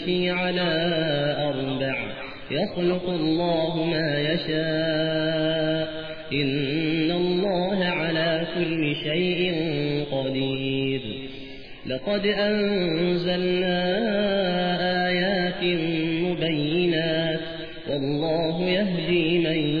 يمشي على أربع يخلق الله ما يشاء إن الله على كل شيء قدير لقد أنزلنا آيات مبينات والله يهدي من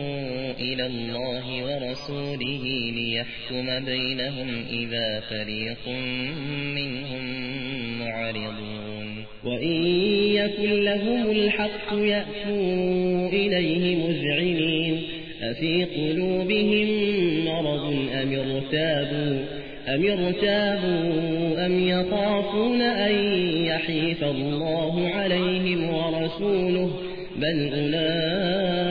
إلى الله ورسوله ليحكم بينهم إذا فريق منهم معرضون. وإن يكن لهم الحق يأتوا إليه مذعنين. أفي قلوبهم مرض أم ارتابوا؟ أم ارتابوا أم يخافون أن يحيف الله عليهم ورسوله؟ بل أولئك